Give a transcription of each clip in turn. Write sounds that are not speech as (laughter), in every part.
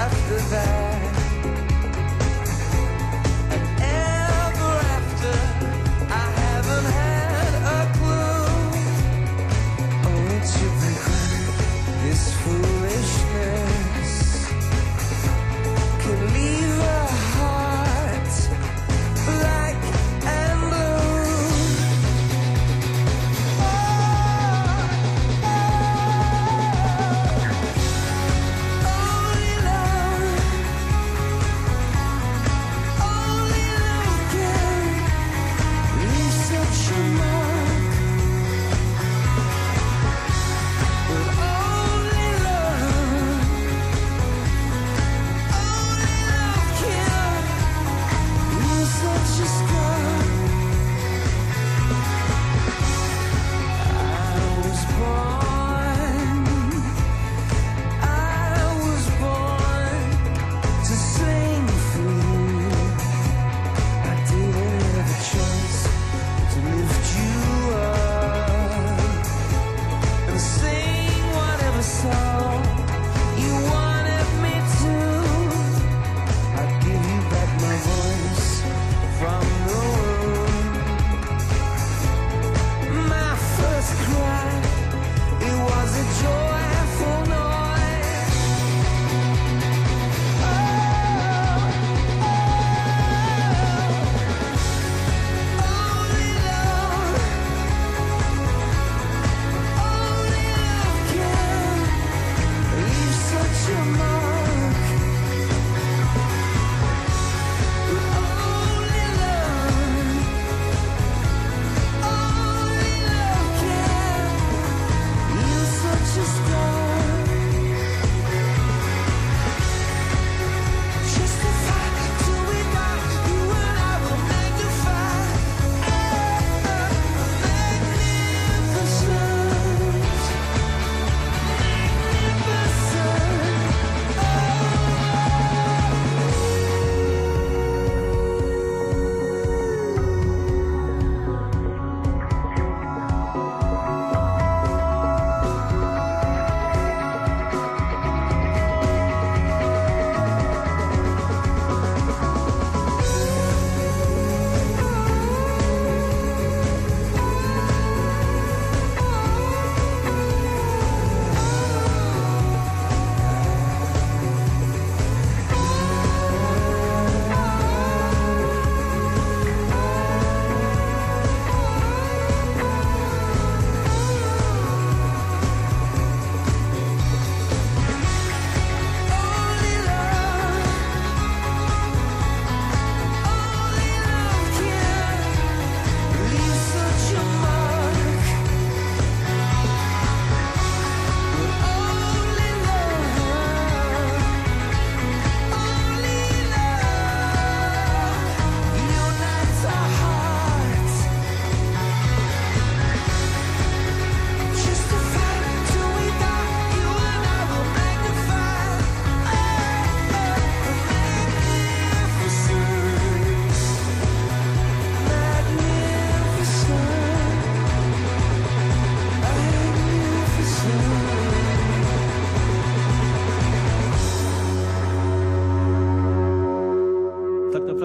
after that.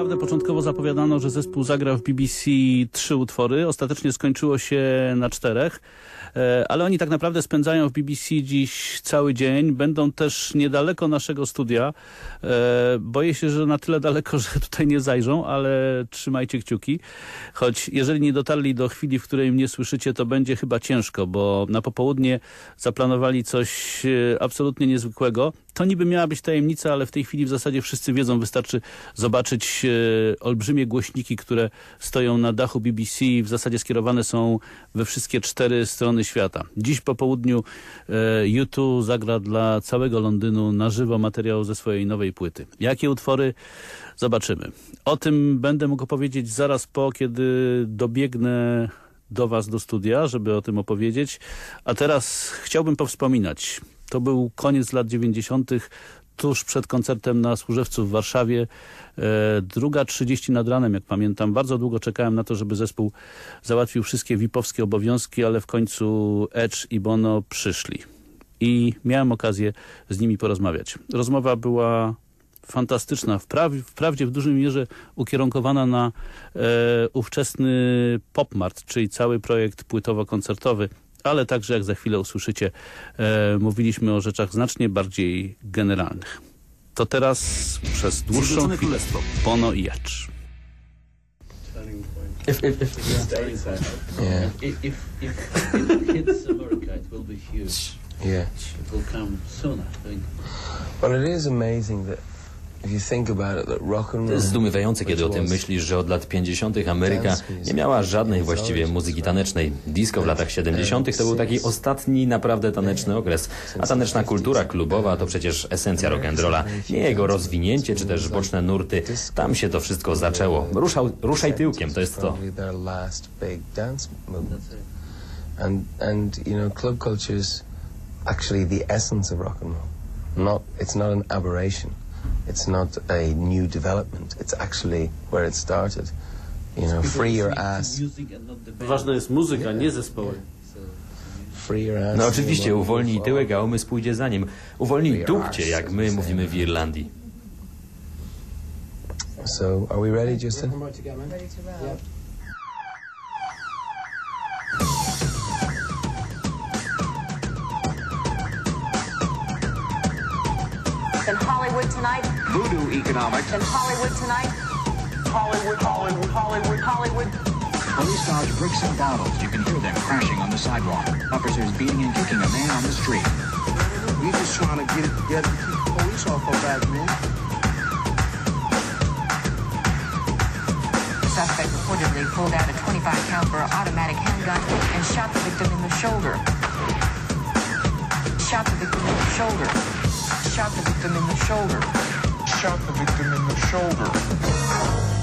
Naprawdę początkowo zapowiadano, że zespół zagra w BBC trzy utwory. Ostatecznie skończyło się na czterech. E, ale oni tak naprawdę spędzają w BBC dziś cały dzień. Będą też niedaleko naszego studia. E, boję się, że na tyle daleko, (laughs) że tutaj nie zajrzą, ale trzymajcie kciuki. Choć jeżeli nie dotarli do chwili, w której mnie słyszycie, to będzie chyba ciężko, bo na popołudnie zaplanowali coś e, absolutnie niezwykłego. To niby miała być tajemnica, ale w tej chwili w zasadzie wszyscy wiedzą. Wystarczy zobaczyć olbrzymie głośniki, które stoją na dachu BBC w zasadzie skierowane są we wszystkie cztery strony świata. Dziś po południu e, U2 zagra dla całego Londynu na żywo materiał ze swojej nowej płyty. Jakie utwory? Zobaczymy. O tym będę mógł opowiedzieć zaraz po, kiedy dobiegnę do Was do studia, żeby o tym opowiedzieć. A teraz chciałbym powspominać. To był koniec lat 90. tuż przed koncertem na Służewcu w Warszawie. E, druga 30 nad ranem, jak pamiętam. Bardzo długo czekałem na to, żeby zespół załatwił wszystkie VIP-owskie obowiązki, ale w końcu Edge i Bono przyszli. I miałem okazję z nimi porozmawiać. Rozmowa była fantastyczna, wpraw, wprawdzie w dużej mierze ukierunkowana na e, ówczesny Popmart, czyli cały projekt płytowo-koncertowy, ale także, jak za chwilę usłyszycie, e, mówiliśmy o rzeczach znacznie bardziej generalnych. To teraz przez dłuższą chwilę Królestwo. Pono i Edge. If, if, if, Yeah. If, if, if it hits America, it will be huge. yeah. It will come sooner, I think. Well, it is amazing that To jest zdumiewające, kiedy o tym myślisz, że od lat 50. Ameryka nie miała żadnej właściwie muzyki tanecznej. Disco w latach 70. to był taki ostatni naprawdę taneczny okres. A taneczna kultura klubowa to przecież esencja rock'n'rolla. Nie jego rozwinięcie czy też boczne nurty. Tam się to wszystko zaczęło. Ruszał, ruszaj tyłkiem, to jest to. Probably their last big dance movement. And and you know, club culture is actually the essence of rock and roll. Not it's not an aberration. It's not a new development. It's actually where it started. You know, free your ass. Ważna jest muzyka, nie zespoły. free your ass. No oczywiście, uwolnij tyłek, a umysł pójdzie za nim. Uwolnij dupcie, jak my mówimy w Irlandii. So, are we ready, Justin? In tonight. Voodoo economics. In Hollywood tonight. Hollywood, Hollywood, Hollywood, Hollywood. Police dodge bricks and bottles. You can hear them crashing on the sidewalk. Officers beating and kicking a man on the street. We just trying to get it together to keep the police off our back, man. The suspect reportedly pulled out a 25 caliber automatic handgun and shot the victim in the shoulder. Shot the victim in the shoulder. Shot the victim in the shoulder. Shot the victim in the shoulder.